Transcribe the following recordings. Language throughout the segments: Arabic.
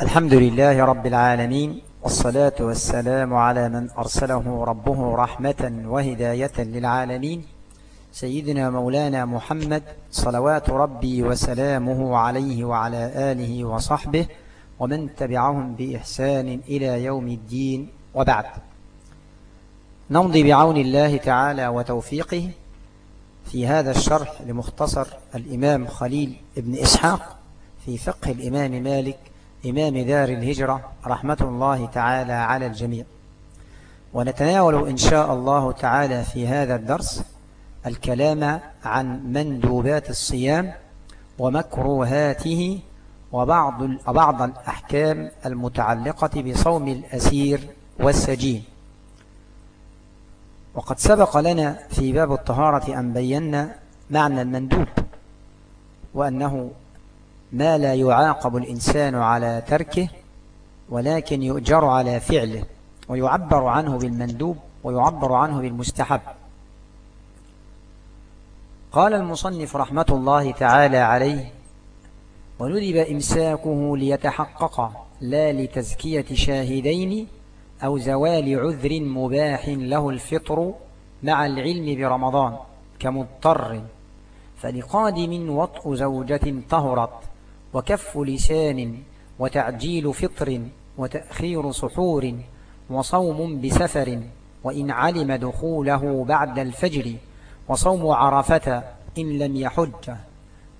الحمد لله رب العالمين والصلاة والسلام على من أرسله ربه رحمة وهداية للعالمين. سيدنا مولانا محمد صلوات ربي وسلامه عليه وعلى آله وصحبه ومن تبعهم بإحسان إلى يوم الدين. وبعد نمضي بعون الله تعالى وتوفيقه في هذا الشرح لمختصر الإمام خليل ابن إسحاق في فقه الإمام مالك إمام دار الهجرة رحمة الله تعالى على الجميع. ونتناول إن شاء الله تعالى في هذا الدرس الكلام عن مندوبات الصيام ومكروهاته وبعض بعض الأحكام المتعلقة بصوم الأسير والسجين. وقد سبق لنا في باب الطهارة أن بينا معنى المندوب وأنه ما لا يعاقب الإنسان على تركه ولكن يؤجر على فعله ويعبر عنه بالمندوب ويعبر عنه بالمستحب. قال المصنف رحمة الله تعالى عليه وندب إمساكه ليتحقق لا لتزكية شاهدين أو زوال عذر مباح له الفطر مع العلم برمضان كمضطر فلقادم وطء زوجة طهرت. وكف لسان وتعجيل فطر وتأخير سحور وصوم بسفر وإن علم دخوله بعد الفجر وصوم عرفة إن لم يحج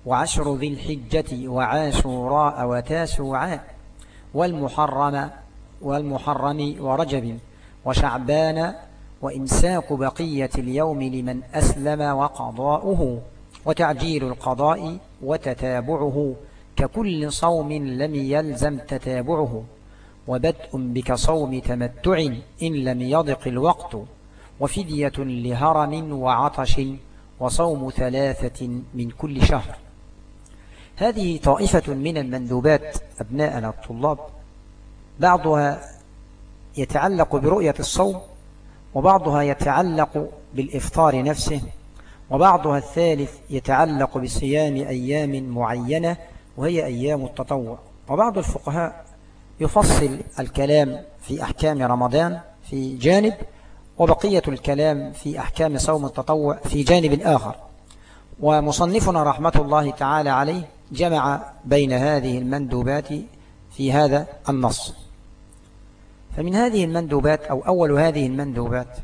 وعشر ذي الحجة وعاشوراء وتاسوعاء والمحرم والمحرم ورجب وشعبان وإمساك بقية اليوم لمن أسلم وقضاؤه وتعجيل القضاء وتتابعه ككل صوم لم يلزم تتابعه وبدء بك صوم تمتع إن لم يضق الوقت وفدية لهرم وعطش وصوم ثلاثة من كل شهر. هذه طائفة من المندوبات أبناءنا الطلاب. بعضها يتعلق برؤية الصوم وبعضها يتعلق بالإفطار نفسه وبعضها الثالث يتعلق بصيام أيام معينة وهي أيام التطوع. وبعض الفقهاء يفصل الكلام في أحكام رمضان في جانب وبقية الكلام في أحكام صوم التطوع في جانب آخر. ومصنفنا رحمة الله تعالى عليه جمع بين هذه المندوبات في هذا النص. فمن هذه المندوبات أو أول هذه المندوبات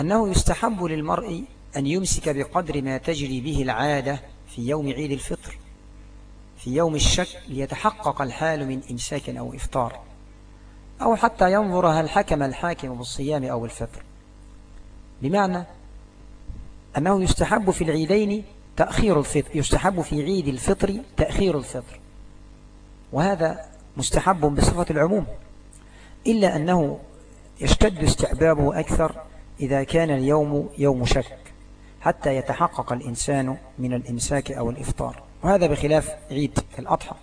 أنه يستحب للمرء أن يمسك بقدر ما تجري به العادة في يوم عيد الفطر في يوم الشك ليتحقق الحال من إمساك أو إفطار أو حتى ينظر هل حكم الحاكم بالصيام أو الفطر. بمعنى أنه يستحب في العيدين تأخير الفطر يستحب في عيد الفطر تأخير الفطر. وهذا مستحب بصفة العموم إلا أنه يشتد استحبابه أكثر إذا كان اليوم يوم شك حتى يتحقق الإنسان من الإمساك أو الإفطار. وهذا بخلاف عيد الأضحى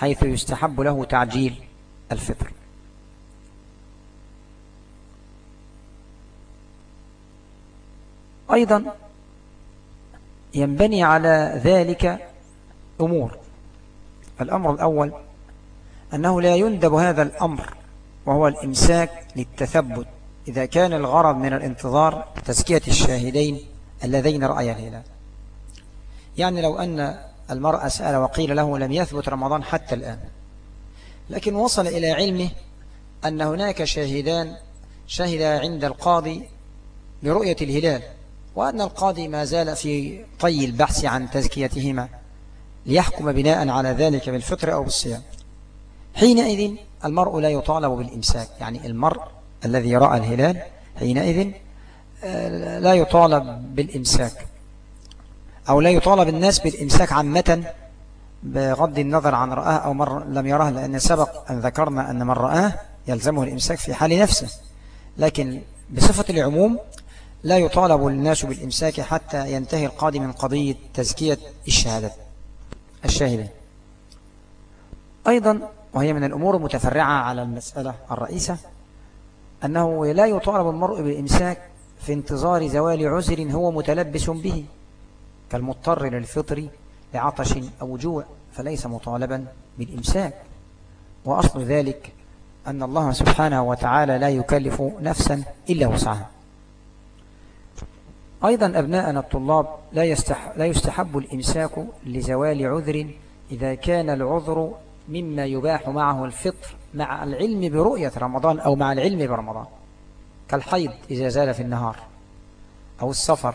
حيث يستحب له تعجيل الفطر. أيضا ينبني على ذلك أمور. الأمر الأول أنه لا يندب هذا الأمر وهو الإمساك للتثبت. إذا كان الغرض من الانتظار تزكية الشاهدين اللذين رأيا الهلال. يعني لو أن المرأة سأل وقيل له لم يثبت رمضان حتى الآن. لكن وصل إلى علمه أن هناك شاهدان شهد عند القاضي برؤية الهلال وأن القاضي ما زال في طي البحث عن تزكيتهما ليحكم بناء على ذلك بالفطر أو بالصيام. حينئذ المرء لا يطالب بالإمساك يعني المرء الذي رأى الهلال حينئذ آه، لا يطالب بالإمساك. أو لا يطالب الناس بالإمساك عامة بغض النظر عن رآه أو من لم يراه لأن سبق أن ذكرنا أن من رآه يلزمه الإمساك في حال نفسه. لكن بصفة العموم لا يطالب الناس بالإمساك حتى ينتهي القاضي من قضية تزكية الشهادة الشاهدة. أيضا وهي من الأمور المتفرعة على المسألة الرئيسة أنه لا يطالب المرء بالإمساك في انتظار زوال عذر هو متلبس به. كالمضطر للفطر لعطش أو جوع فليس مطالبا بالإمساك. وأصل ذلك أن الله سبحانه وتعالى لا يكلف نفسا إلا وسعها. أيضا أبناءنا الطلاب لا, يستح لا يستحب الإمساك لزوال عذر إذا كان العذر مما يباح معه الفطر مع العلم برؤية رمضان أو مع العلم برمضان. كالحيض إذا زال في النهار أو السفر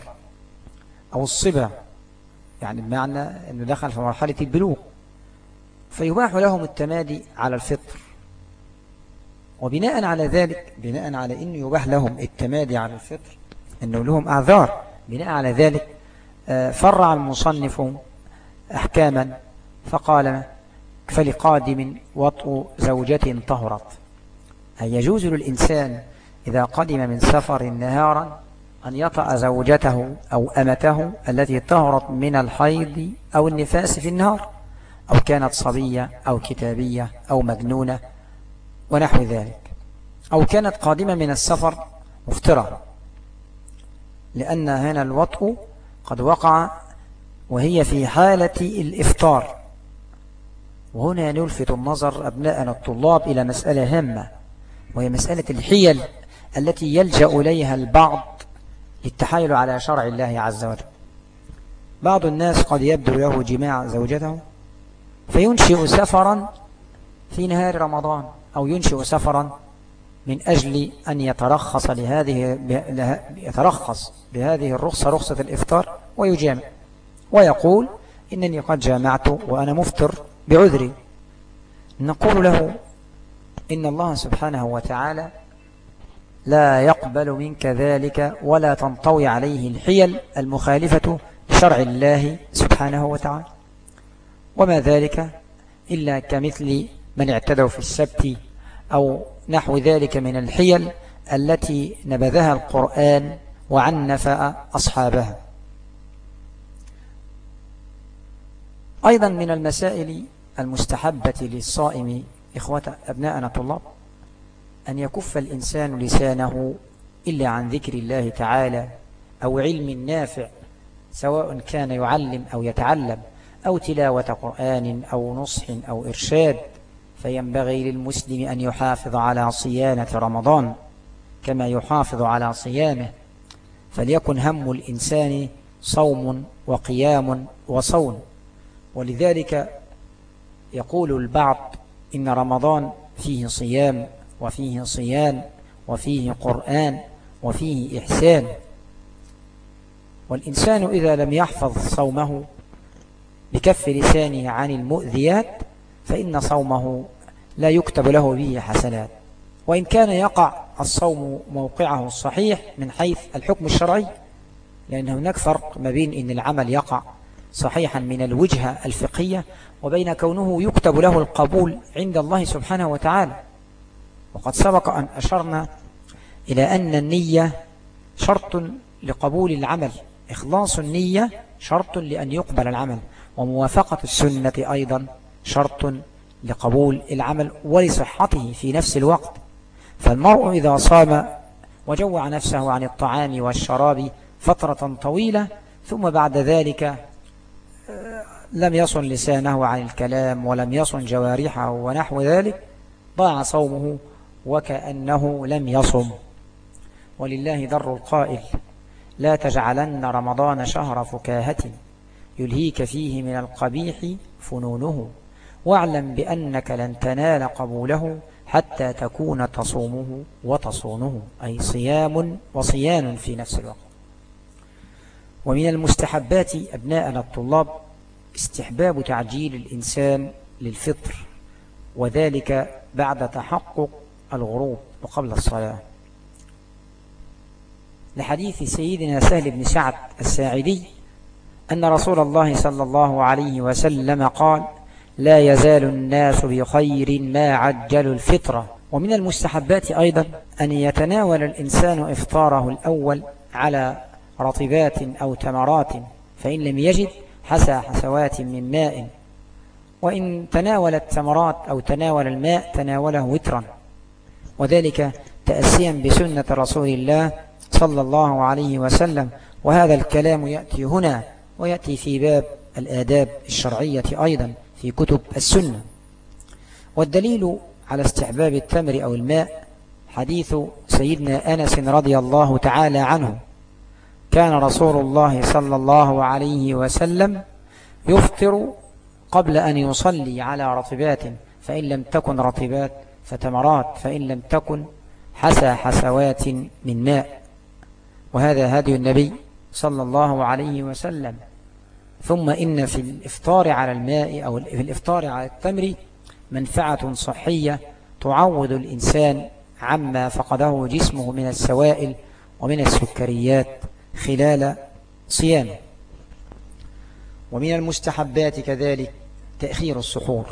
أو الصبا يعني بمعنى أنه دخل في مرحلة البلوغ فيباح لهم التمادي على الفطر. وبناء على ذلك بناء على أنه يباح لهم التمادي على الفطر أنه لهم أعذار بناء على ذلك آه، فرع المصنف أحكاما فقال فلقادم وطء زوجة طهرت. أي يجوز للإنسان إذا قدم من سفر نهارا أن يطأ زوجته أو أمته التي طهرت من الحيض أو النفاس في النهار أو كانت صبية أو كتابية أو مجنونة ونحو ذلك أو كانت قادمة من السفر مفترة لأن هنا الوطء قد وقع وهي في حالة الإفطار. وهنا نلفت النظر أبناءنا الطلاب إلى مسألة هامة وهي مسألة الحيل التي يلجأ إليها البعض للتحايل على شرع الله عز وجل. بعض الناس قد يبدو له جماع زوجته فينشئ سفرا في نهار رمضان أو ينشئ سفرا من أجل أن يترخص لهذه يترخص بهذه الرخصة رخصة الإفطار ويجامع. ويقول إنني قد جامعت وأنا مفطر بعذري. نقول له إن الله سبحانه وتعالى لا يقبل منك ذلك ولا تنطوي عليه الحيل المخالفة لشرع الله سبحانه وتعالى. وما ذلك إلا كمثل من اعتدوا في السبت أو نحو ذلك من الحيل التي نبذها القرآن وعنف أصحابها. أيضا من المسائل المستحبة للصائم إخوة أبناءنا طلاب. أن يكف الإنسان لسانه إلا عن ذكر الله تعالى أو علم نافع سواء كان يعلم أو يتعلم أو تلاوة قرآن أو نصح أو إرشاد فينبغي للمسلم أن يحافظ على صيانة رمضان. كما يحافظ على صيامه فليكن هم الإنسان صوم وقيام وصون. ولذلك يقول البعض إن رمضان فيه صيام. وفيه صيام وفيه قرآن وفيه إحسان. والإنسان إذا لم يحفظ صومه بكف لسانه عن المؤذيات فإن صومه لا يكتب له به حسنات. وإن كان يقع الصوم موقعه الصحيح من حيث الحكم الشرعي لأن هناك فرق ما بين أن العمل يقع صحيحا من الوجهة الفقهية وبين كونه يكتب له القبول عند الله سبحانه وتعالى. وقد سبق أن أشرنا إلى أن النية شرط لقبول العمل. إخلاص النية شرط لأن يقبل العمل وموافقة السنة أيضا شرط لقبول العمل ولصحته في نفس الوقت. فالمرء إذا صام وجوع نفسه عن الطعام والشراب فترة طويلة ثم بعد ذلك آه، لم يصن لسانه عن الكلام ولم يصن جوارحه ونحو ذلك ضاع صومه وكأنه لم يصم. ولله در القائل لا تجعلن رمضان شهر فكاهة يلهيك فيه من القبيح فنونه. واعلم بأنك لن تنال قبوله حتى تكون تصومه وتصونه أي صيام وصيان في نفس الوقت. ومن المستحبات أبناءنا الطلاب استحباب تعجيل الإنسان للفطر وذلك بعد تحقق الغروب وقبل الصلاة. لحديث سيدنا سهل بن سعد الساعدي أن رسول الله صلى الله عليه وسلم قال لا يزال الناس بخير ما عجلوا الفطرة. ومن المستحبات أيضا أن يتناول الإنسان إفطاره الأول على رطبات أو تمرات فإن لم يجد حسى حسوات من ماء. وإن تناول التمرات أو تناول الماء تناوله وترا. وذلك تأسيا بسنة رسول الله صلى الله عليه وسلم. وهذا الكلام يأتي هنا ويأتي في باب الآداب الشرعية أيضا في كتب السنة. والدليل على استحباب التمر أو الماء حديث سيدنا أنس رضي الله تعالى عنه. كان رسول الله صلى الله عليه وسلم يفطر قبل أن يصلي على رطبات فإن لم تكن رطبات فتمرات فإن لم تكن حسى حسوات من ماء. وهذا هدي النبي صلى الله عليه وسلم. ثم إن في الإفطار على الماء أو في الإفطار على التمر منفعة صحية تعوض الإنسان عما فقده جسمه من السوائل ومن السكريات خلال صيامه. ومن المستحبات كذلك تأخير السحور.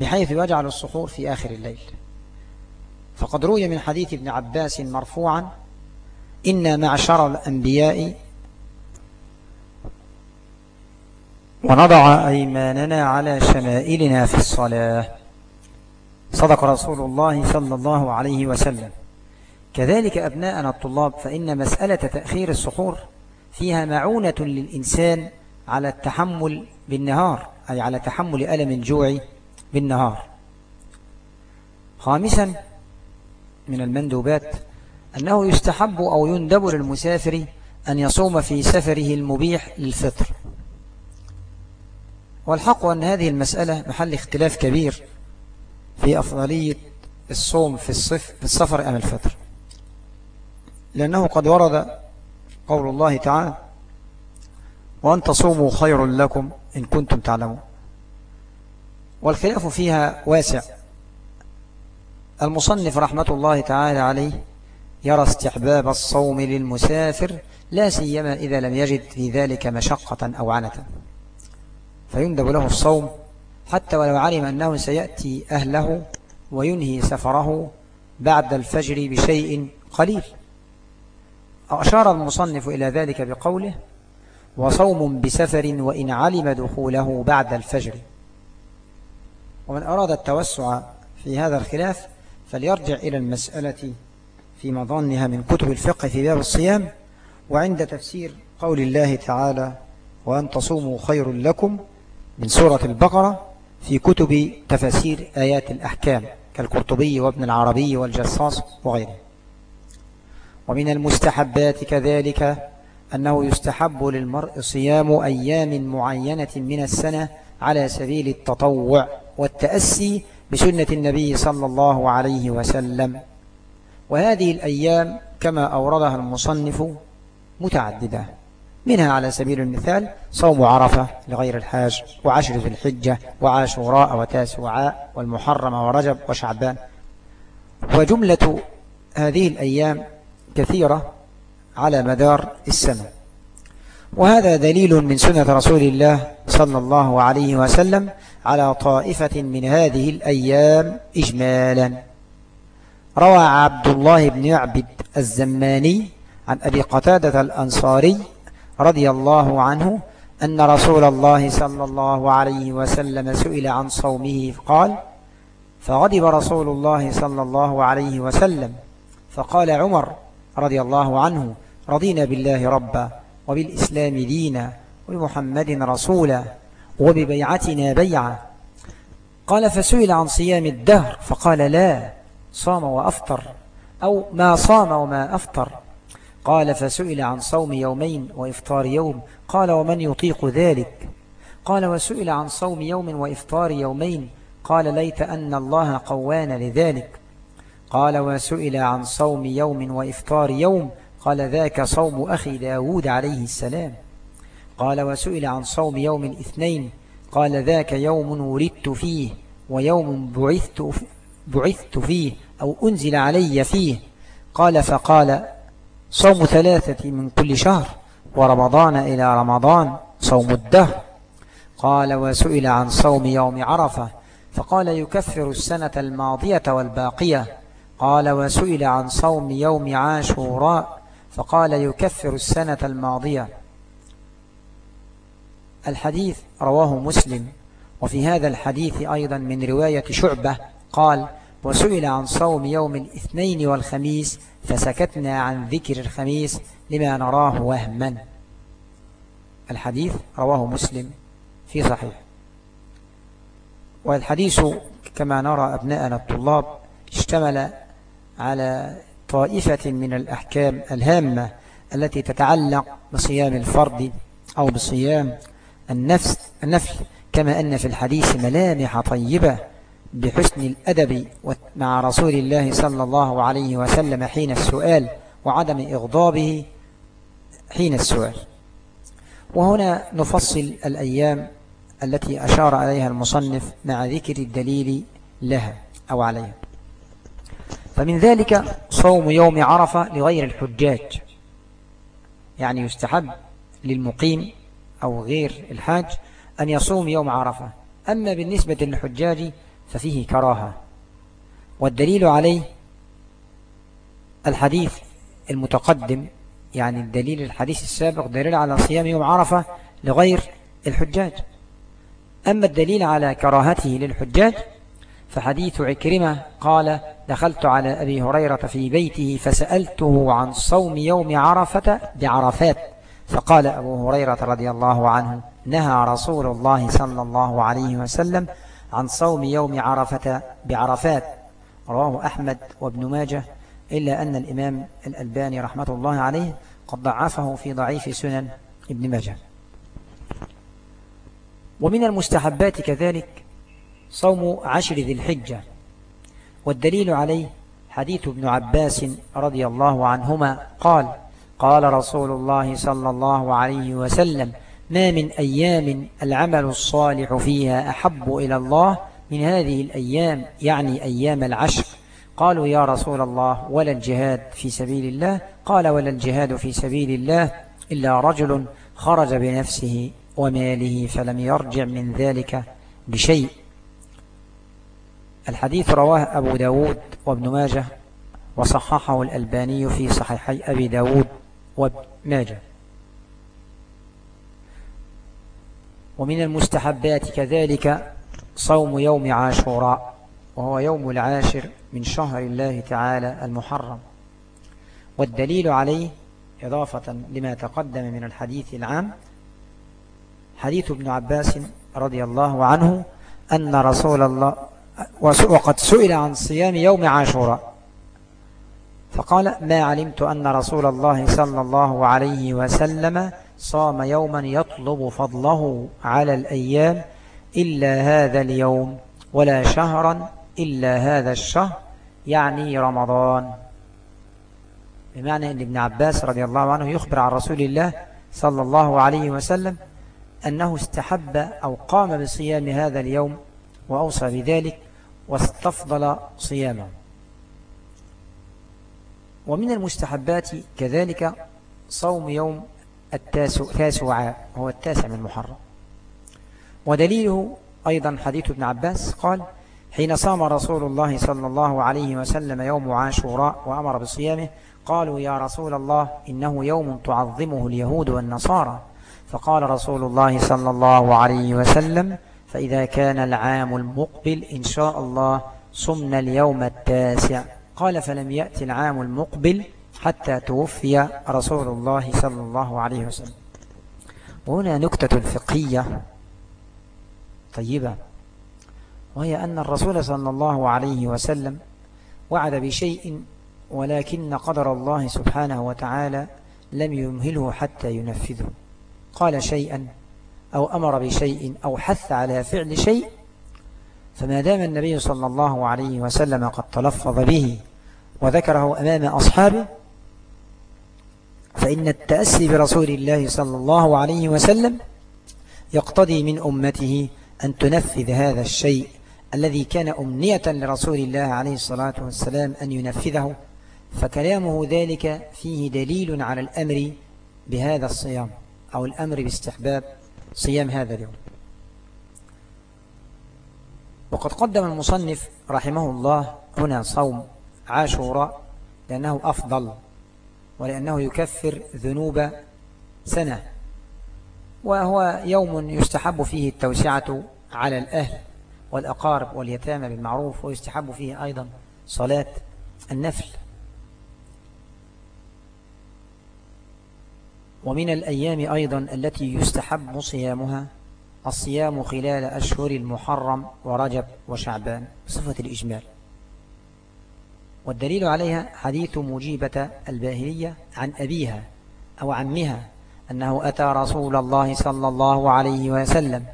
بحيث يجعل السحور في آخر الليل. فقد روي من حديث ابن عباس مرفوعا إن معشر الأنبياء ونضع أيماننا على شمائلنا في الصلاة. صدق رسول الله صلى الله عليه وسلم. كذلك أبناءنا الطلاب فإن مسألة تأخير السحور فيها معونة للإنسان على التحمل بالنهار أي على تحمل ألم الجوع بالنهار. خامسا من المندوبات أنه يستحب أو يندب للمسافر أن يصوم في سفره المبيح للفطر. والحق أن هذه المسألة محل اختلاف كبير في أفضلية الصوم في الصف في السفر أم الفطر. لأنه قد ورد قول الله تعالى وأن تصوموا خير لكم إن كنتم تعلمون. والخلاف فيها واسع. المصنف رحمة الله تعالى عليه يرى استحباب الصوم للمسافر لا سيما إذا لم يجد في ذلك مشقة أو عنة. فيندب له الصوم حتى ولو علم أنه سيأتي أهله وينهي سفره بعد الفجر بشيء قليل. أشار المصنف إلى ذلك بقوله وصوم بسفر وإن علم دخوله بعد الفجر. ومن أراد التوسع في هذا الخلاف فليرجع إلى المسألة في مظنها من كتب الفقه في باب الصيام وعند تفسير قول الله تعالى وأن تصوموا خير لكم من سورة البقرة في كتب تفسير آيات الأحكام كالقرطبي وابن العربي والجصاص وغيره. ومن المستحبات كذلك أنه يستحب للمرء صيام أيام معينة من السنة على سبيل التطوع. والتأسي بسنة النبي صلى الله عليه وسلم. وهذه الأيام كما أوردها المصنف متعددة منها على سبيل المثال صوم عرفة لغير الحاج وعشر ذي الحجة وعاشوراء وتاسوعاء والمحرم ورجب وشعبان. وجملة هذه الأيام كثيرة على مدار السنة. وهذا دليل من سنة رسول الله صلى الله عليه وسلم على طائفة من هذه الأيام إجمالا. روى عبد الله بن يعبد الزماني عن أبي قتادة الأنصاري رضي الله عنه أن رسول الله صلى الله عليه وسلم سئل عن صومه قال فغضب رسول الله صلى الله عليه وسلم. فقال عمر رضي الله عنه رضينا بالله ربا وبالإسلام دينا وبمحمد رسولا. وببيعتنا بيعا. قال فسئل عن صيام الدهر فقال لا صام وأفطر أو ما صام وما أفطر. قال فسئل عن صوم يومين وإفطار يوم. قال ومن يطيق ذلك؟ قال وسئل عن صوم يوم وإفطار يومين. قال ليت أن الله قوان لذلك. قال وسئل عن صوم يوم وإفطار يوم. قال ذاك صوم أخي داود عليه السلام. قال وسئل عن صوم يوم اثنين قال ذاك يوم ولدت فيه ويوم بعثت, بعثت فيه أو أنزل علي فيه. قال فقال صوم ثلاثة من كل شهر ورمضان إلى رمضان صوم الدهر. قال وسئل عن صوم يوم عرفة فقال يكفر السنة الماضية والباقية. قال وسئل عن صوم يوم عاشوراء فقال يكفر السنة الماضية. الحديث رواه مسلم. وفي هذا الحديث أيضا من رواية شعبة قال وسئل عن صوم يوم الاثنين والخميس فسكتنا عن ذكر الخميس لما نراه وهما. الحديث رواه مسلم في صحيح. والحديث كما نرى أبناءنا الطلاب اشتمل على طائفة من الأحكام الهامة التي تتعلق بصيام الفرد أو بصيام النفس النفل كما أن في الحديث ملامح طيبة بحسن الأدب مع رسول الله صلى الله عليه وسلم حين السؤال وعدم إغضابه حين السؤال. وهنا نفصل الأيام التي أشار عليها المصنف مع ذكر الدليل لها أو عليها. فمن ذلك صوم يوم عرفة لغير الحجاج يعني يستحب للمقيم أو غير الحاج أن يصوم يوم عرفة. أما بالنسبة للحجاج ففيه كراهة. والدليل عليه الحديث المتقدم يعني الدليل الحديث السابق دليل على صيام يوم عرفة لغير الحجاج. أما الدليل على كراهته للحجاج فحديث عكرمة قال دخلت على أبي هريرة في بيته فسألته عن صوم يوم عرفة بعرفات. فقال أبو هريرة رضي الله عنه نهى رسول الله صلى الله عليه وسلم عن صوم يوم عرفة بعرفات رواه أحمد وابن ماجه إلا أن الإمام الألباني رحمة الله عليه قد ضعفه في ضعيف سنن ابن ماجه. ومن المستحبات كذلك صوم عشر ذي الحجة والدليل عليه حديث ابن عباس رضي الله عنهما قال قال رسول الله صلى الله عليه وسلم ما من أيام العمل الصالح فيها أحب إلى الله من هذه الأيام يعني أيام العشر. قالوا يا رسول الله ولا الجهاد في سبيل الله؟ قال ولا الجهاد في سبيل الله إلا رجل خرج بنفسه وماله فلم يرجع من ذلك بشيء. الحديث رواه أبو داود وابن ماجه وصححه الألباني في صحيحي أبي داود. وابن ماجه ومن المستحبات كذلك صوم يوم عاشوراء وهو يوم العاشر من شهر الله تعالى المحرم. والدليل عليه إضافة لما تقدم من الحديث العام حديث ابن عباس رضي الله عنه أن رسول الله وقد سئل عن صيام يوم عاشوراء. فقال ما علمت أن رسول الله صلى الله عليه وسلم صام يوما يطلب فضله على الأيام إلا هذا اليوم ولا شهرا إلا هذا الشهر يعني رمضان. بمعنى أن ابن عباس رضي الله عنه يخبر عن رسول الله صلى الله عليه وسلم أنه استحب أو قام بصيام هذا اليوم وأوصى بذلك واستفضل صيامه. ومن المستحبات كذلك صوم يوم التاسع هو التاسع من محرم ودليله أيضا حديث ابن عباس قال حين صام رسول الله صلى الله عليه وسلم يوم عاشوراء وأمر بصيامه قالوا يا رسول الله إنه يوم تعظمه اليهود والنصارى. فقال رسول الله صلى الله عليه وسلم فإذا كان العام المقبل إن شاء الله صمنا اليوم التاسع. قال فلم يأتي العام المقبل حتى توفي رسول الله صلى الله عليه وسلم. وهنا نكتة فقهية طيبة وهي أن الرسول صلى الله عليه وسلم وعد بشيء ولكن قدر الله سبحانه وتعالى لم يمهله حتى ينفذه. قال شيئا أو أمر بشيء أو حث على فعل شيء فما دام النبي صلى الله عليه وسلم قد تلفظ به وذكره أمام أصحابه فإن التأسي برسول الله صلى الله عليه وسلم يقتضي من أمته أن تنفذ هذا الشيء الذي كان أمنية لرسول الله عليه الصلاة والسلام أن ينفذه فكلامه ذلك فيه دليل على الأمر بهذا الصيام أو الأمر باستحباب صيام هذا اليوم. وقد قدم المصنف رحمه الله هنا صوم عاشوراء لأنه أفضل ولأنه يكفر ذنوب سنة وهو يوم يستحب فيه التوسعة على الأهل والأقارب واليتامى بالمعروف ويستحب فيه أيضا صلاة النفل. ومن الأيام أيضا التي يستحب صيامها الصيام خلال أشهر المحرم ورجب وشعبان صفة الإجمال. والدليل عليها حديث مجيبة الباهلية عن أبيها أو عمها أنه أتى رسول الله صلى الله عليه وسلم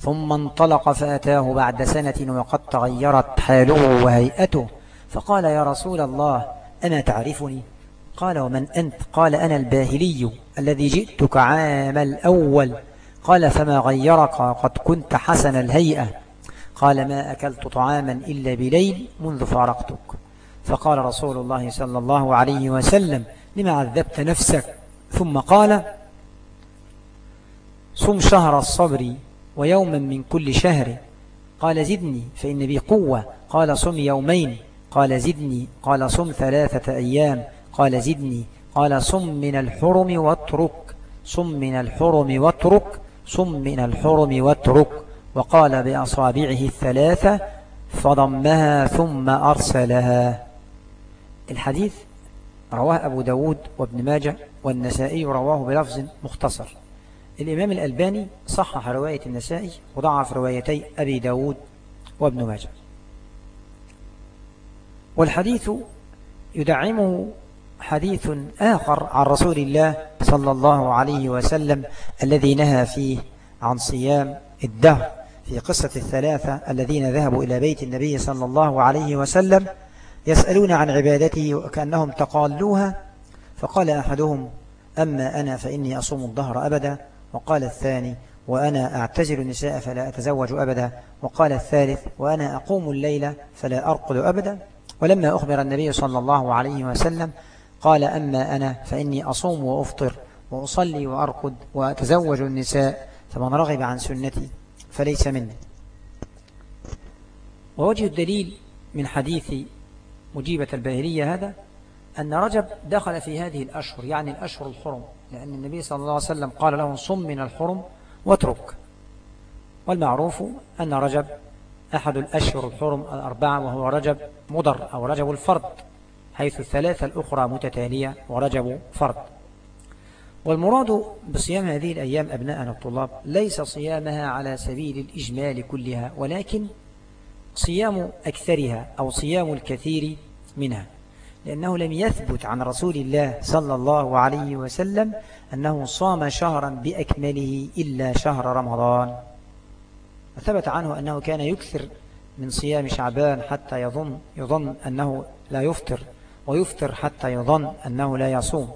ثم انطلق فأتاه بعد سنة وقد تغيرت حاله وهيئته فقال يا رسول الله أنا تعرفني؟ قال ومن أنت؟ قال أنا الباهلي الذي جئتك عام الأول. قال فما غيرك؟ قد كنت حسن الهيئة. قال ما أكلت طعاما إلا بليل منذ فارقتك. فقال رسول الله صلى الله عليه وسلم لما عذبت نفسك؟ ثم قال صم شهر الصبر ويوما من كل شهر. قال زدني فإن بي قوة. قال صم يومين. قال زدني. قال صم ثلاثة أيام. قال زدني. قال صم من الحرم واترك. صم من الحرم واترك. صم من الحرم واترك. وقال بأصابعه الثلاثة فضمها ثم أرسلها. الحديث رواه أبو داود وابن ماجه والنسائي رواه بلفظ مختصر. الإمام الألباني صحح رواية النسائي وضعف روايتي أبي داود وابن ماجه. والحديث يدعمه حديث آخر عن رسول الله صلى الله عليه وسلم الذي نهى فيه عن صيام الدهر في قصة الثلاثة الذين ذهبوا إلى بيت النبي صلى الله عليه وسلم يسألون عن عبادته وكأنهم تقالوها؟ فقال أحدهم أما أنا فإني أصوم الظهر أبدا. وقال الثاني وأنا أعتزل النساء فلا أتزوج أبدا. وقال الثالث وأنا أقوم الليلة فلا أرقد أبدا. ولما أخبر النبي صلى الله عليه وسلم قال أما أنا فإني أصوم وأفطر وأصلي وأرقد وأتزوج النساء فمن رغب عن سنتي فليس مني. ووجه الدليل من حديث مجيبة الباهلية هذا أن رجب دخل في هذه الأشهر يعني الأشهر الحرم لأن النبي صلى الله عليه وسلم قال له صم من الحرم واترك. والمعروف أن رجب أحد الأشهر الحرم الأربعة وهو رجب مضر أو رجب الفرد حيث الثلاثة الأخرى متتالية ورجب فرد. والمراد بصيام هذه الأيام أبناءنا الطلاب ليس صيامها على سبيل الإجمال كلها ولكن صيام أكثرها أو صيام الكثير منها لأنه لم يثبت عن رسول الله صلى الله عليه وسلم أنه صام شهرا بأكمله إلا شهر رمضان. وثبت عنه أنه كان يكثر من صيام شعبان حتى يظن, يظن أنه لا يفطر ويفطر حتى يظن أنه لا يصوم.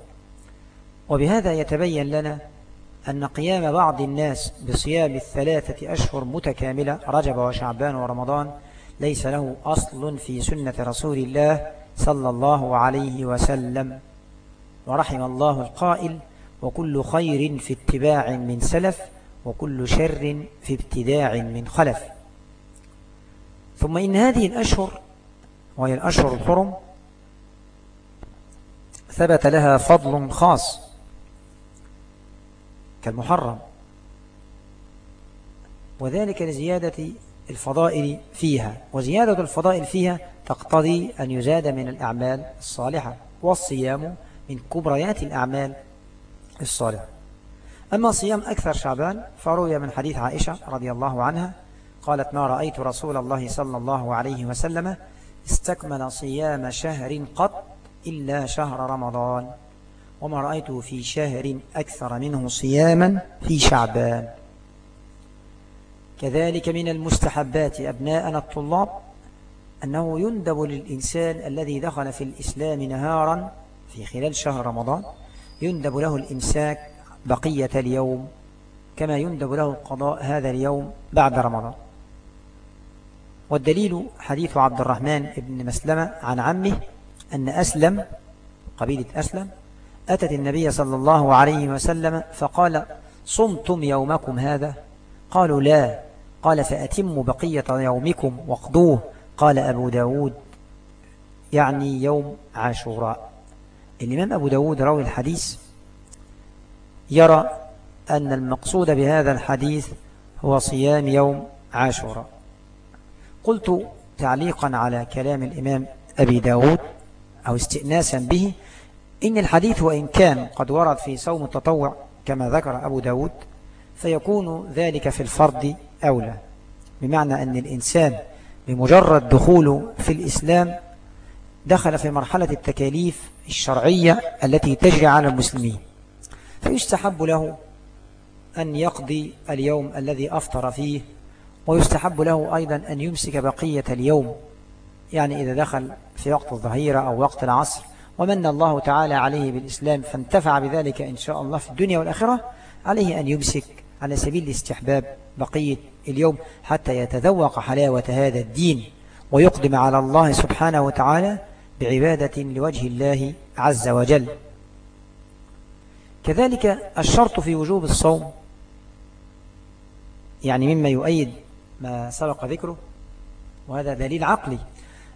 وبهذا يتبين لنا أن قيام بعض الناس بصيام الثلاثة أشهر متكاملة رجب وشعبان ورمضان ليس له أصل في سنة رسول الله صلى الله عليه وسلم. ورحم الله القائل وكل خير في اتباع من سلف وكل شر في ابتداع من خلف. ثم إن هذه الأشهر وهي الأشهر الحرم ثبت لها فضل خاص. كالمحرم. وذلك لزيادة الفضائل فيها. وزيادة الفضائل فيها تقتضي أن يزاد من الأعمال الصالحة. والصيام من كبريات الأعمال الصالحة. أما صيام أكثر شعبان فروي من حديث عائشة رضي الله عنها قالت ما رأيت رسول الله صلى الله عليه وسلم استكمل صيام شهر قط إلا شهر رمضان. وما رأيته في شهر أكثر منه صياما في شعبان. كذلك من المستحبات أبناءنا الطلاب أنه يندب للإنسان الذي دخل في الإسلام نهارا في خلال شهر رمضان يندب له الإمساك بقية اليوم كما يندب له القضاء هذا اليوم بعد رمضان. والدليل حديث عبد الرحمن بن مسلمة عن عمه أن أسلم قبيلة أسلم أتت النبي صلى الله عليه وسلم فقال صمتم يومكم هذا؟ قالوا لا. قال فأتموا بقية يومكم واقضوه. قال أبو داود يعني يوم عاشوراء. الإمام أبو داود روي الحديث يرى أن المقصود بهذا الحديث هو صيام يوم عاشوراء. قلت تعليقا على كلام الإمام أبي داود أو استئناسا به إن الحديث وإن كان قد ورد في صوم التطوع كما ذكر أبو داود فيكون ذلك في الفرض أولى. بمعنى أن الإنسان بمجرد دخوله في الإسلام دخل في مرحلة التكاليف الشرعية التي تجري على المسلمين. فيستحب له أن يقضي اليوم الذي أفطر فيه ويستحب له أيضا أن يمسك بقية اليوم يعني إذا دخل في وقت الظهيرة أو وقت العصر ومن الله تعالى عليه بالإسلام فانتفع بذلك إن شاء الله في الدنيا والآخرة عليه أن يمسك على سبيل الاستحباب بقية اليوم حتى يتذوق حلاوة هذا الدين ويقدم على الله سبحانه وتعالى بعبادة لوجه الله عز وجل. كذلك الشرط في وجوب الصوم يعني مما يؤيد ما سبق ذكره وهذا دليل عقلي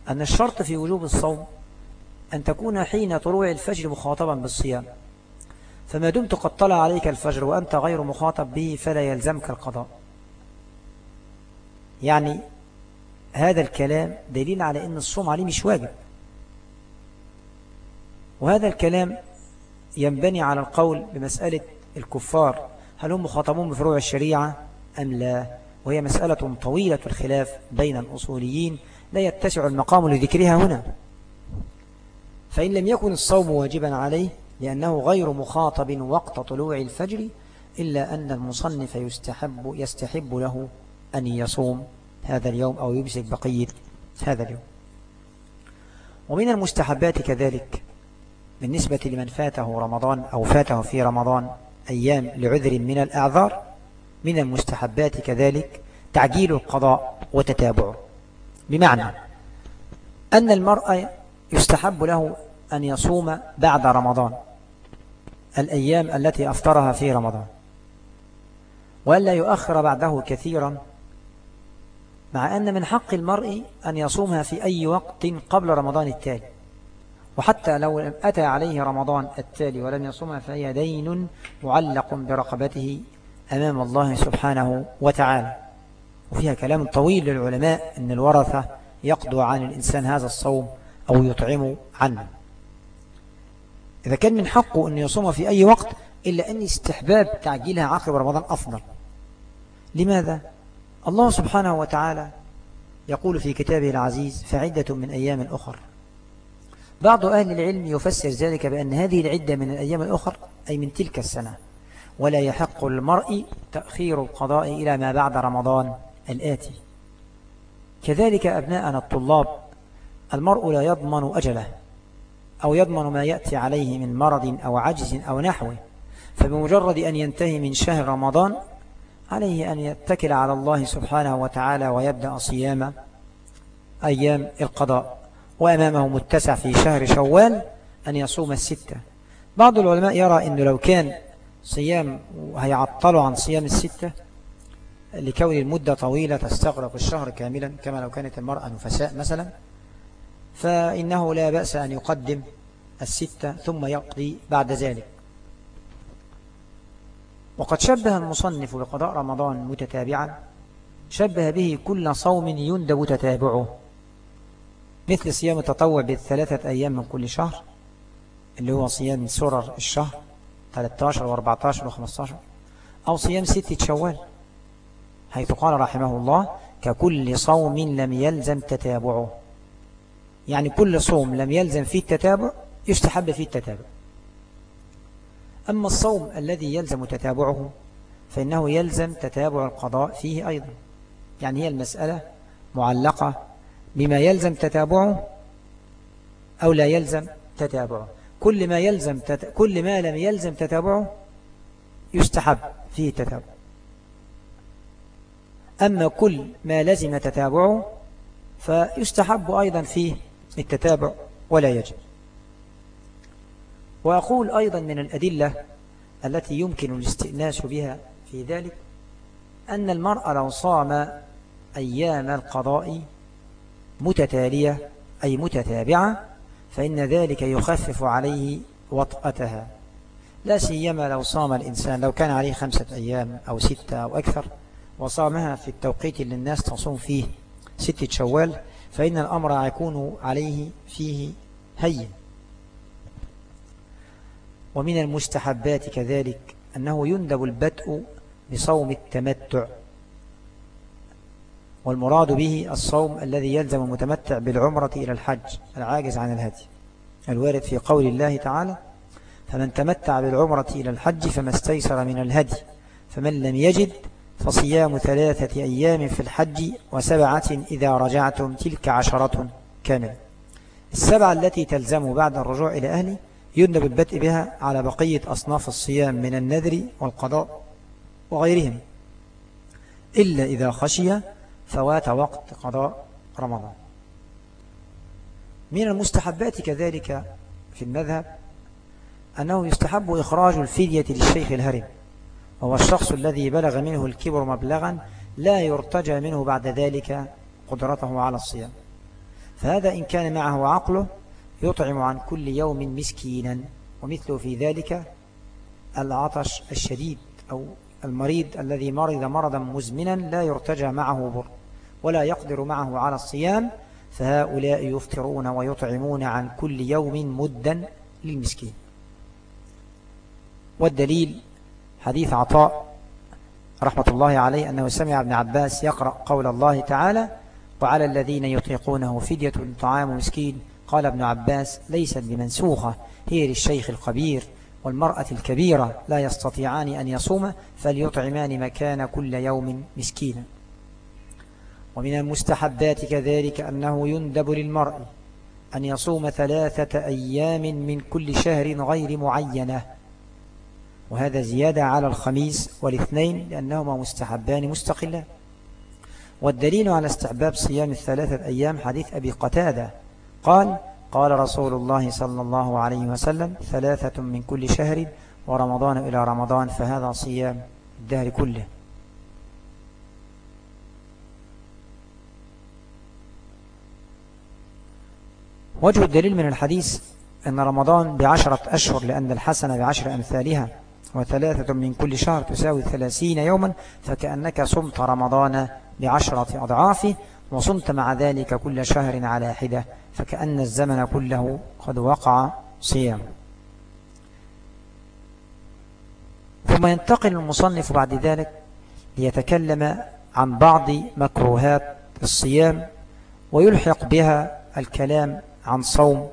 أن الشرط في وجوب الصوم أن تكون حين طلوع الفجر مخاطبا بالصيام. فما دمت قد طلع عليك الفجر وأنت غير مخاطب به فلا يلزمك القضاء. يعني هذا الكلام دليل على أن الصوم عليه مش واجب. وهذا الكلام ينبني على القول بمسألة الكفار هل هم مخاطبون بفروع الشريعة أم لا؟ وهي مسألة طويلة الخلاف بين الأصوليين لا يتسع المقام لذكرها هنا. فإن لم يكن الصوم واجبا عليه لأنه غير مخاطب وقت طلوع الفجر إلا أن المصنف يستحب, يستحب له أن يصوم هذا اليوم أو يمسك بقية هذا اليوم. ومن المستحبات كذلك بالنسبة لمن فاته رمضان أو فاته في رمضان أيام لعذر من الأعذار من المستحبات كذلك تعجيل القضاء وتتابعه. بمعنى أن المرأة يستحب له أن يصوم بعد رمضان الأيام التي أفطرها في رمضان. وألا يؤخر بعده كثيرا مع أن من حق المرء أن يصومها في أي وقت قبل رمضان التالي. وحتى لو أتى عليه رمضان التالي ولم يصومها فهي دين معلق برقبته أمام الله سبحانه وتعالى. وفيها كلام طويل للعلماء أن الورثة يقضوا عن الإنسان هذا الصوم أو يطعموا عنه إذا كان من حقه أن يصوم في أي وقت إلا أن استحباب تعجيلها عقب رمضان أفضل. لماذا؟ الله سبحانه وتعالى يقول في كتابه العزيز فعدة من أيام أخر بعض أهل العلم يفسر ذلك بأن هذه العدة من الأيام الأخر أي من تلك السنة. ولا يحق المرء تأخير القضاء إلى ما بعد رمضان الآتي. كذلك أبناءنا الطلاب المرء لا يضمن أجله أو يضمن ما يأتي عليه من مرض أو عجز أو نحوه فبمجرد أن ينتهي من شهر رمضان عليه أن يتكل على الله سبحانه وتعالى ويبدأ صيام أيام القضاء وأمامه متسع في شهر شوال أن يصوم الستة. بعض العلماء يرى أنه لو كان صيام هيعطلوا عن صيام الستة لكون المدة طويلة تستغرق الشهر كاملا كما لو كانت المرأة نفساء مثلا. فإنه لا بأس أن يقدم الستة ثم يقضي بعد ذلك. وقد شبه المصنف بقضاء رمضان متتابعا شبه به كل صوم يندب تتابعه مثل صيام التطوع بالثلاثة أيام من كل شهر اللي هو صيام سرر الشهر 13 و14 و15 أو صيام ستة شوال حيث قال رحمه الله ككل صوم لم يلزم تتابعه. يعني كل صوم لم يلزم فيه التتابع يستحب فيه التتابع. أما الصوم الذي يلزم تتابعه فإنه يلزم تتابع القضاء فيه أيضا. يعني هي المسألة معلقة بما يلزم تتابعه أو لا يلزم تتابعه. كل ما يلزم تت... كل ما لم يلزم تتابعه يستحب فيه التتابع. أما كل ما لزم تتابعه فيستحب أيضا فيه التتابع ولا يجب. وأقول أيضا من الأدلة التي يمكن الاستئناس بها في ذلك أن المرأة لو صام أيام القضاء متتالية أي متتابعة فإن ذلك يخفف عليه وطأتها. لا سيما لو صام الإنسان لو كان عليه خمسة أيام أو ستة أو أكثر وصامها في التوقيت اللي الناس تصوم فيه ستة شوال فإن الأمر يكون عليه فيه هين. ومن المستحبات كذلك أنه يندب البدء بصوم التمتع. والمراد به الصوم الذي يلزم المتمتع بالعمرة إلى الحج العاجز عن الهدي. الوارد في قول الله تعالى فمن تمتع بالعمرة إلى الحج فما استيسر من الهدي فمن لم يجد فصيام ثلاثة أيام في الحج وسبعة إذا رجعتم تلك عشرة كاملة السبعة التي تلزم بعد الرجوع إلى أهله يندب البدء بها على بقية أصناف الصيام من النذر والقضاء وغيرهم إلا إذا خشي فوات وقت قضاء رمضان. من المستحبات كذلك في المذهب أنه يستحب إخراج الفدية للشيخ الهرم. وهو الشخص الذي بلغ منه الكبر مبلغا لا يرتجى منه بعد ذلك قدرته على الصيام. فهذا إن كان معه عقله يطعم عن كل يوم مسكينا ومثله في ذلك العطش الشديد أو المريض الذي مرض مرضا مزمنا لا يرتجى معه بر ولا يقدر معه على الصيام فهؤلاء يفطرون ويطعمون عن كل يوم مدا للمسكين. والدليل حديث عطاء رحمة الله عليه أنه سمع ابن عباس يقرأ قول الله تعالى وعلى الذين يطيقونه فدية طعام مسكين قال ابن عباس ليست بمنسوخة هي للشيخ القبير والمرأة الكبيرة لا يستطيعان أن يصوم فليطعمان مكان كل يوم مسكينا ومن المستحبات كذلك أنه يندب للمرء أن يصوم ثلاثة أيام من كل شهر غير معينة. وهذا زيادة على الخميس والاثنين لأنهما مستحبان مستقلان والدليل على استحباب صيام الثلاثة أيام حديث أبي قتادة. قال قال رسول الله صلى الله عليه وسلم ثلاثة من كل شهر ورمضان إلى رمضان فهذا صيام الدهر كله. وجه الدليل من الحديث أن رمضان بعشرة أشهر لأن الحسنة بعشر أمثالها. وثلاثة من كل شهر تساوي ثلاثين يوما فكأنك صمت رمضان بعشرة أضعافه وصمت مع ذلك كل شهر على حدة فكأن الزمن كله قد وقع صيام ثم ينتقل المصنف بعد ذلك ليتكلم عن بعض مكروهات الصيام ويلحق بها الكلام عن صوم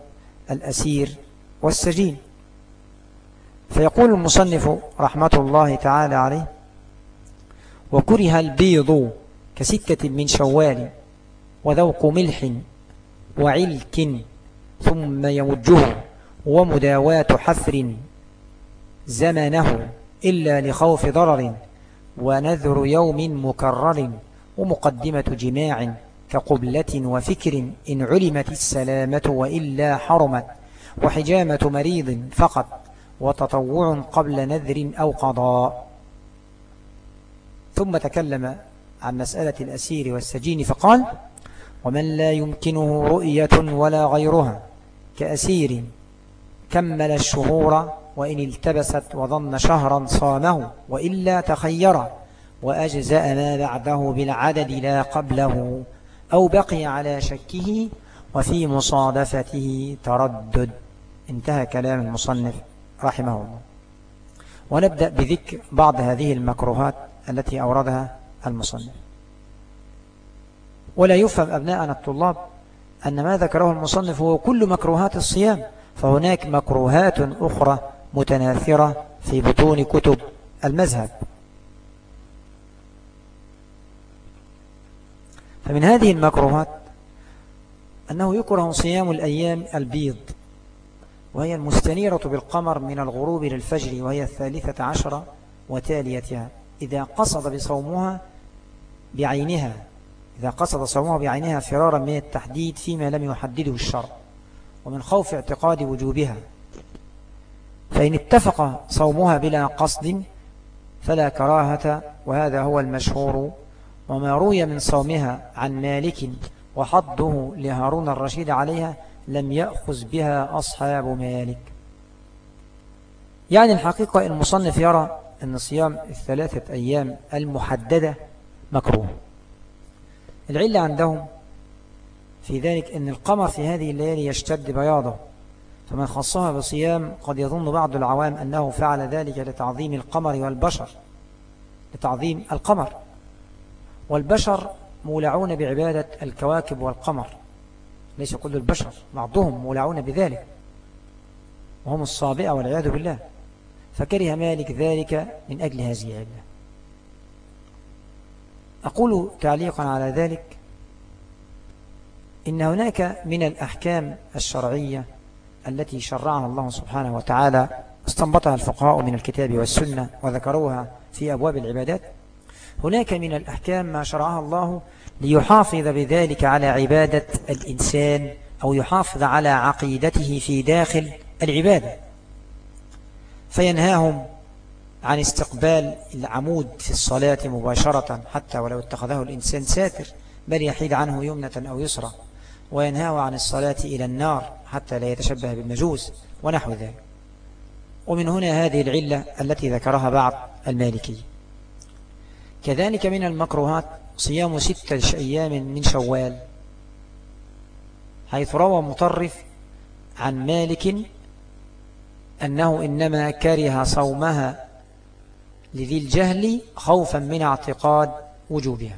الأسير والسجين. فيقول المصنف رحمة الله تعالى عليه وكره البيض كستة من شوال وذوق ملح وعلك ثم يمجه ومداواة حفر زمنه إلا لخوف ضرر ونذر يوم مكرر ومقدمة جماع كقبلة وفكر إن علمت السلامة وإلا حرمت وحجامة مريض فقط. وتطوع قبل نذر أو قضاء. ثم تكلم عن مسألة الأسير والسجين فقال ومن لا يمكنه رؤية ولا غيرها كأسير كمل الشهور وإن التبست وظن شهرا صامه وإلا تخير وأجزأ ما بعده بالعدد لا قبله أو بقي على شكه وفي مصادفته تردد. انتهى كلام المصنف. رحمه الله. ونبدأ بذكر بعض هذه المكروهات التي أوردها المصنف. ولا يفهم أبناءنا الطلاب أن ما ذكره المصنف هو كل مكروهات الصيام فهناك مكروهات أخرى متناثرة في بطون كتب المذهب. فمن هذه المكروهات أنه يكره صيام الأيام البيض. وهي المستنيرة بالقمر من الغروب للفجر وهي الثالثة عشرة وتاليتها. إذا قصد بصومها بعينها إذا قصد صومها بعينها فرارا من التحديد فيما لم يحدده الشرع ومن خوف اعتقاد وجوبها. فإن اتفق صومها بلا قصد فلا كراهة وهذا هو المشهور. وما روي من صومها عن مالك وحضه لهارون الرشيد عليها لم يأخذ بها أصحاب مالك. يعني الحقيقة المصنف يرى أن صيام الثلاثة أيام المحددة مكروه. العلة عندهم في ذلك أن القمر في هذه الليالي يشتد بياضه فمن خصها بصيام قد يظن بعض العوام أنه فعل ذلك لتعظيم القمر والبشر لتعظيم القمر. والبشر مولعون بعبادة الكواكب والقمر. ليس كل البشر بعضهم مولعون بذلك وهم الصابئة والعياذ بالله. فكره مالك ذلك من أجل هذه العلة. أقول تعليقا على ذلك إن هناك من الأحكام الشرعية التي شرعها الله سبحانه وتعالى استنبطها الفقهاء من الكتاب والسنة وذكروها في أبواب العبادات. هناك من الأحكام ما شرعها الله ليحافظ بذلك على عبادة الإنسان أو يحافظ على عقيدته في داخل العبادة. فينهاهم عن استقبال العمود في الصلاة مباشرة حتى ولو اتخذه الإنسان ساتر بل يحيد عنه يمنة أو يسرى وينهاه عن الصلاة إلى النار حتى لا يتشبه بالمجوس ونحو ذلك. ومن هنا هذه العلة التي ذكرها بعض المالكي كذلك من المكروهات صيام ستة أيام من شوال حيث روى مطرف عن مالك أنه إنما كره صومها لذي الجهل خوفا من اعتقاد وجوبها.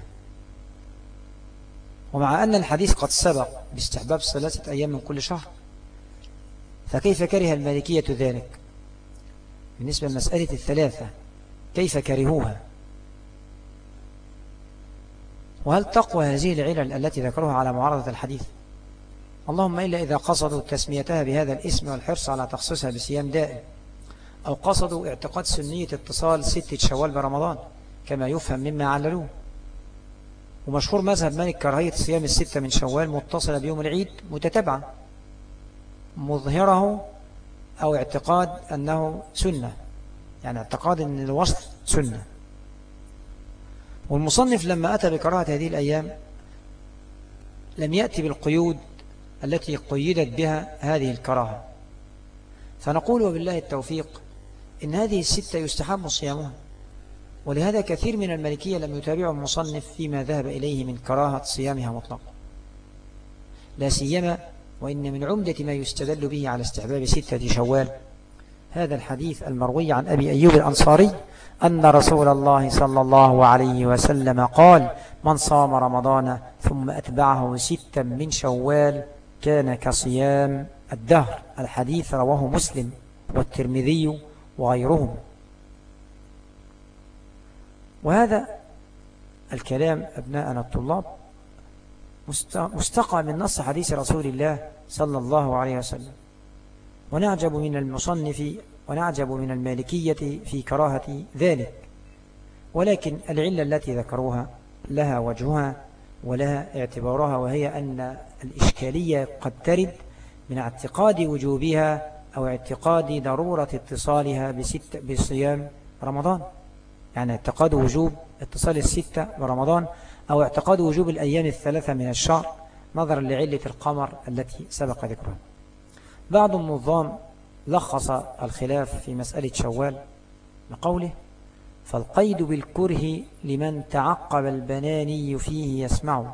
ومع أن الحديث قد سبق باستحباب ثلاثة أيام من كل شهر فكيف كره المالكية ذلك؟ بالنسبة لمسألة الثلاثة كيف كرهوها؟ وهل تقوى هذه العلل التي ذكروها على معارضة الحديث؟ اللهم إلا إذا قصدوا تسميتها بهذا الاسم والحرص على تخصيصها بصيام دائم أو قصدوا اعتقاد سنية اتصال ستة شوال برمضان كما يفهم مما عللوه. ومشهور مذهب مالك كراهية صيام الستة من شوال متصلة بيوم العيد متتبعة مظهره أو اعتقاد أنه سنة يعني اعتقاد أن الوصف سنة. والمصنف لما أتى بكراهة هذه الأيام لم يأتي بالقيود التي قيدت بها هذه الكراهة. فنقول وبالله التوفيق إن هذه الستة يستحب صيامها ولهذا كثير من الملكية لم يتابع المصنف فيما ذهب إليه من كراهة صيامها مطلقا لا سيما وإن من عمدة ما يستدل به على استحباب ستة شوال. هذا الحديث المروي عن أبي أيوب الأنصاري أن رسول الله صلى الله عليه وسلم قال من صام رمضان ثم أتبعه ستا من شوال كان كصيام الدهر الحديث رواه مسلم والترمذي وغيرهم. وهذا الكلام أبناءنا الطلاب مستقى من نص حديث رسول الله صلى الله عليه وسلم. ونعجب من المصنف ونعجب من المالكية في كراهة ذلك. ولكن العلة التي ذكروها لها وجهها ولها اعتبارها وهي أن الإشكالية قد ترد من اعتقاد وجوبها أو اعتقاد ضرورة اتصالها بست بصيام رمضان. يعني اعتقاد وجوب اتصال الستة برمضان أو اعتقاد وجوب الأيام الثلاثة من الشهر نظرا لعلة القمر التي سبق ذكرها. بعض النظام لخص الخلاف في مسألة شوال بقوله فالقيد بالكره لمن تعقب البناني فيه يسمع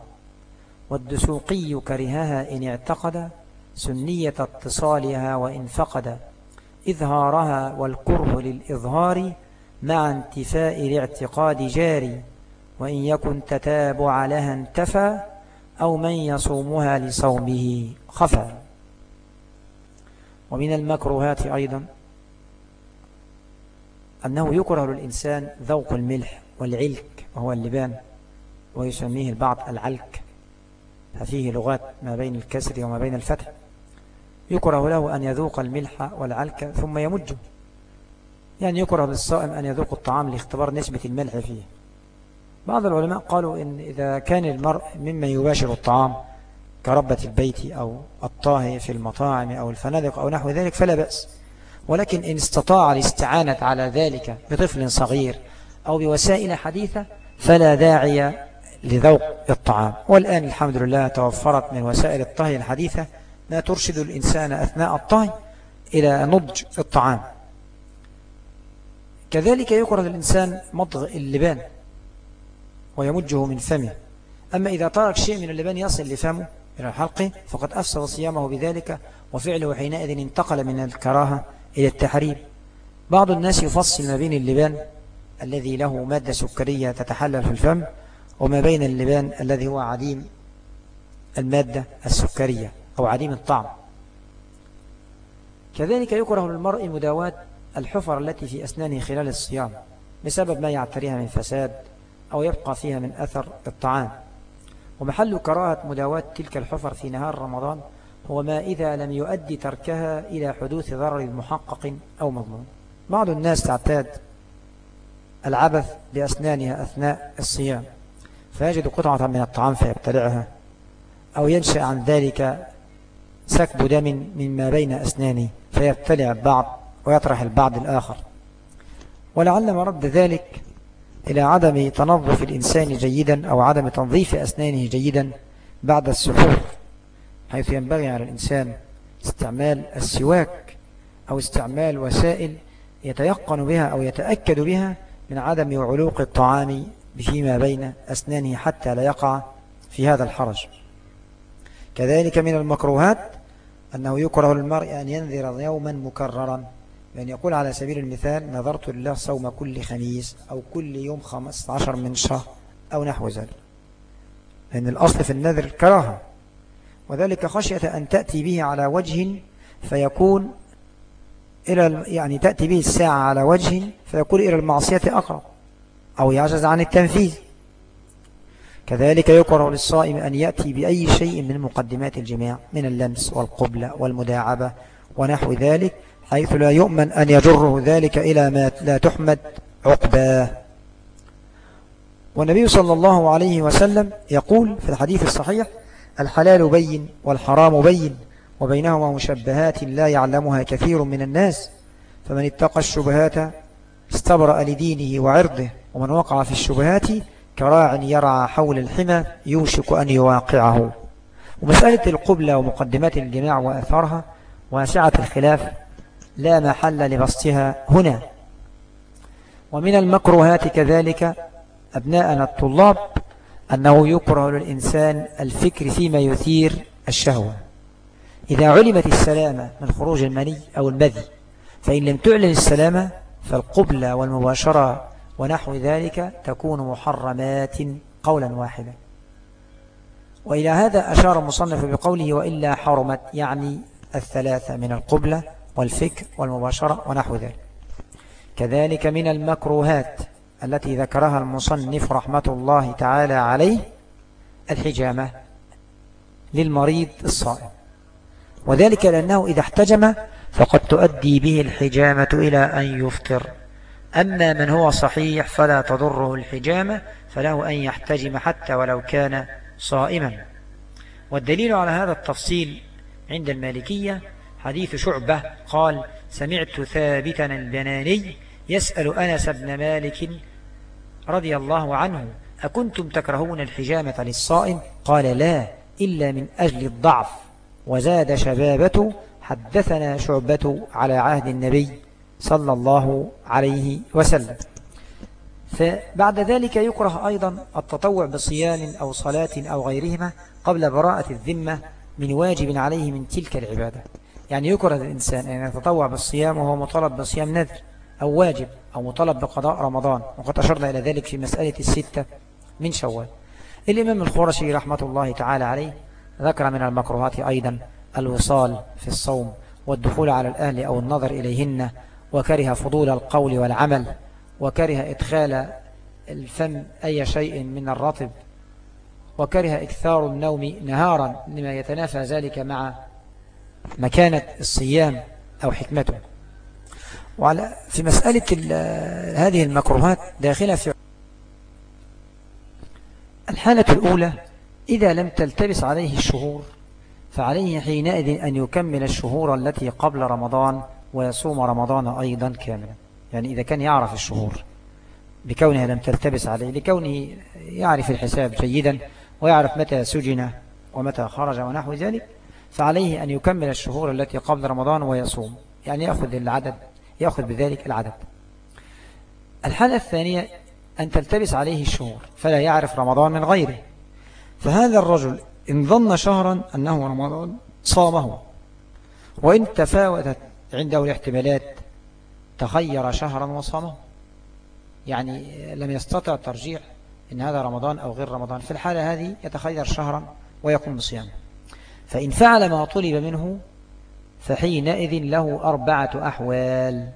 والدسوقي كرهها إن اعتقد سنية اتصالها وإن فقد إظهارها والكره للإظهار مع انتفاء الاعتقاد جاري وإن يكن تتابع لها انتفى أو من يصومها لصومه خفى. ومن المكروهات أيضا أنه يكره للإنسان ذوق الملح والعلك وهو اللبان ويسميه البعض العلك. ففيه لغات ما بين الكسر وما بين الفتح. يكره له أن يذوق الملح والعلك ثم يمجه يعني يكره للصائم أن يذوق الطعام لاختبار نسبة الملح فيه. بعض العلماء قالوا إن إذا كان المرء ممن يباشر الطعام كربة البيت أو الطاهي في المطاعم أو الفنادق أو نحو ذلك فلا بأس. ولكن إن استطاع الاستعانة على ذلك بطفل صغير أو بوسائل حديثة فلا داعي لذوق الطعام. والآن الحمد لله توفرت من وسائل الطهي الحديثة ما ترشد الإنسان أثناء الطهي إلى نضج الطعام. كذلك يكره للإنسان مضغ اللبان ويمجه من فمه. أما إذا ترك شيء من اللبان يصل لفمه إلى الحلق فقد أفسد صيامه بذلك وفعله حينئذ انتقل من الكراهة إلى التحريم. بعض الناس يفصل ما بين اللبان الذي له مادة سكرية تتحلل في الفم وما بين اللبان الذي هو عديم المادة السكرية أو عديم الطعم. كذلك يكره للمرء مداواة الحفر التي في أسنانه خلال الصيام بسبب ما يعتريها من فساد أو يبقى فيها من أثر الطعام. ومحل كراهة مداواة تلك الحفر في نهار رمضان هو ما إذا لم يؤدي تركها إلى حدوث ضرر محقق أو مضمون. بعض الناس تعتاد العبث بأسنانها أثناء الصيام فيجد قطعة من الطعام فيبتلعها أو ينشأ عن ذلك سكب دم مما بين أسنانه فيبتلع البعض ويطرح البعض الآخر. ولعل مرد ذلك إلى عدم تنظف الإنسان جيدا أو عدم تنظيف أسنانه جيدا بعد السحور حيث ينبغي على الإنسان استعمال السواك أو استعمال وسائل يتيقن بها أو يتأكد بها من عدم علوق الطعام فيما بين أسنانه حتى لا يقع في هذا الحرج. كذلك من المكروهات أنه يكره للمرء أن ينذر يوما مكررا. يعني يقول على سبيل المثال نظرت لله صوم كل خميس أو كل يوم خمس عشر من شهر أو نحو ذلك. لأن الأصل في النذر كراهة وذلك خشية أن تأتي به على وجه فيكون إلى يعني تأتي به الساعة على وجه فيكون إلى المعصية أقرب أو يعجز عن التنفيذ. كذلك يكره للصائم أن يأتي بأي شيء من مقدمات الجماع من اللمس والقبلة والمداعبة ونحو ذلك حيث لا يؤمن أن يجره ذلك إلى ما لا تحمد عقباه. والنبي صلى الله عليه وسلم يقول في الحديث الصحيح الحلال بين والحرام بين وبينهما مشبهات لا يعلمها كثير من الناس فمن اتقى الشبهات استبرأ لدينه وعرضه ومن وقع في الشبهات كراع يرعى حول الحمى يوشك أن يواقعه. ومسألة القبلة ومقدمات الجماع وأثارها واسعة الخلاف لا محل لبسطها هنا. ومن المكروهات كذلك أبناءنا الطلاب أنه يكره للإنسان الفكر فيما يثير الشهوة. إذا علمت السلامة من خروج المني أو المذي فإن لم تعلن السلامة فالقبلة والمباشرة ونحو ذلك تكون محرمات قولا واحدا. وإلى هذا أشار المصنف بقوله وإلا حرمت يعني الثلاثة من القبلة والفكر والمباشرة ونحو ذلك. كذلك من المكروهات التي ذكرها المصنف رحمة الله تعالى عليه الحجامة للمريض الصائم. وذلك لأنه إذا احتجم فقد تؤدي به الحجامة إلى أن يفطر. أما من هو صحيح فلا تضره الحجامة فله أن يحتجم حتى ولو كان صائما. والدليل على هذا التفصيل عند المالكية حديث شعبة قال سمعت ثابتا البناني يسأل أنس بن مالك رضي الله عنه أكنتم تكرهون الحجامة للصائم؟ قال لا إلا من أجل الضعف. وزاد شبابة حدثنا شعبة على عهد النبي صلى الله عليه وسلم. فبعد ذلك يكره أيضا التطوع بصيام أو صلاة أو غيرهما قبل براءة الذمة من واجب عليه من تلك العبادة. يعني يكره الإنسان أن يتطوع بالصيام وهو مطالب بصيام نذر أو واجب أو مطالب بقضاء رمضان. وقد أشرنا إلى ذلك في مسألة الستة من شوال. الإمام الخورشي رحمة الله تعالى عليه ذكر من المكروهات أيضا الوصال في الصوم والدخول على الأهل أو النظر إليهن وكره فضول القول والعمل وكره إدخال الفم أي شيء من الرطب وكره إكثار النوم نهارا لما يتنافى ذلك مع مكانة الصيام أو حكمته. وعلى في مسألة هذه المكروهات داخلة في الحالة الأولى إذا لم تلتبس عليه الشهور فعليه حينئذ أن يكمل الشهور التي قبل رمضان ويصوم رمضان أيضا كاملا. يعني إذا كان يعرف الشهور بكونها لم تلتبس عليه لكونه يعرف الحساب جيدا ويعرف متى سجن ومتى خرج ونحو ذلك فعليه أن يكمل الشهور التي قبل رمضان ويصوم. يعني يأخذ العدد يأخذ بذلك العدد. الحالة الثانية أن تلتبس عليه الشهور فلا يعرف رمضان من غيره. فهذا الرجل إن ظن شهرا أنه رمضان صامه. وإن تفاوتت عنده الاحتمالات تخير شهرا وصامه. يعني لم يستطع الترجيح إن هذا رمضان أو غير رمضان. في الحالة هذه يتخير شهرا ويقوم بصيامه فإن فعل ما طلب منه فحينئذ له أربعة أحوال.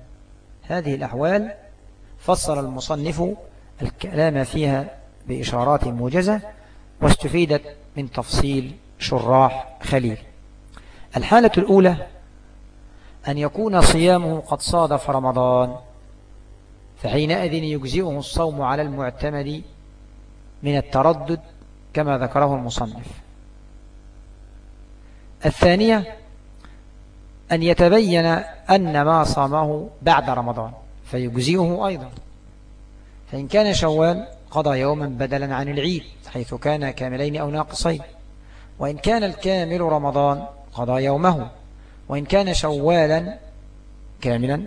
هذه الأحوال فصل المصنف الكلام فيها بإشارات موجزة واستفيدت من تفصيل شراح خليل. الحالة الأولى أن يكون صيامه قد صادف رمضان فحينئذ يجزئه الصوم على المعتمد من التردد كما ذكره المصنف. الثانية أن يتبين أن ما صامه بعد رمضان فيجزئه أيضا. فإن كان شوال قضى يوما بدلا عن العيد حيث كان كاملين أو ناقصين. وإن كان الكامل رمضان قضى يومه. وإن كان شوالا كاملا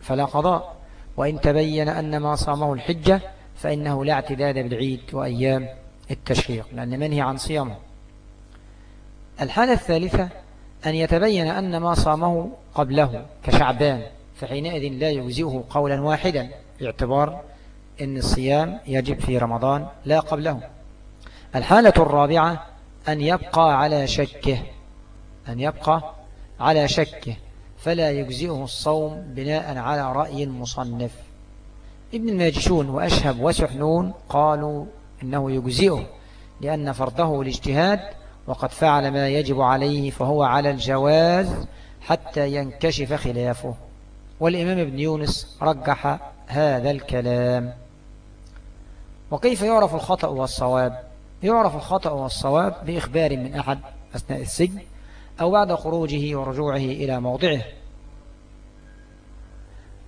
فلا قضاء. وإن تبين أن ما صامه الحجة فإنه لا اعتداد بالعيد وأيام التشريق لأن منهي عن صيامه. الحالة الثالثة أن يتبين أن ما صامه قبله كشعبان فحينئذ لا يجزئه قولا واحدا باعتبار أن الصيام يجب في رمضان لا قبله. الحالة الرابعة أن يبقى على شكه أن يبقى على شكه فلا يجزئه الصوم بناء على رأي المصنف. ابن الماجشون وأشهب وسحنون قالوا إنه يجزئه لأن فرضه الاجتهاد وقد فعل ما يجب عليه فهو على الجواز حتى ينكشف خلافه. والإمام ابن يونس رجح هذا الكلام. وكيف يعرف الخطأ والصواب؟ يعرف الخطأ والصواب بإخبار من أحد أثناء السجن أو بعد خروجه ورجوعه إلى موضعه.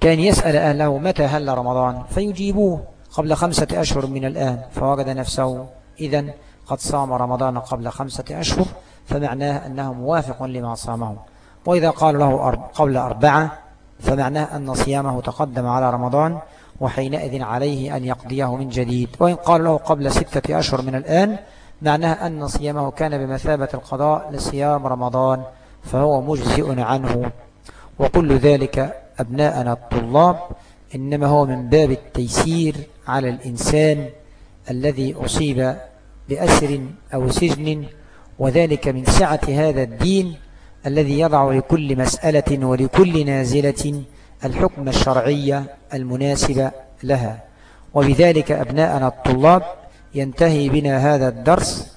كان يسأل أهله متى هل رمضان فيجيبوه قبل خمسة أشهر من الآن فوجد نفسه إذا قد صام رمضان قبل خمسة أشهر فمعناه أنه موافق لما صامه. وإذا قال له قبل أربعة فمعناه أن صيامه تقدم على رمضان وحينئذ عليه أن يقضيه من جديد. وإن قال له قبل ستة أشهر من الآن معناه أن صيامه كان بمثابة القضاء لصيام رمضان فهو مجزئ عنه. وكل ذلك أبناءنا الطلاب إنما هو من باب التيسير على الإنسان الذي أصيب بأسر أو سجن وذلك من سعة هذا الدين الذي يضع لكل مسألة ولكل نازلة الحكم الشرعية المناسب لها. وبذلك أبناءنا الطلاب ينتهي بنا هذا الدرس.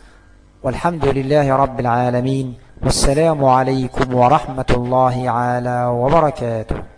والحمد لله رب العالمين. والسلام عليكم ورحمة الله تعالى وبركاته.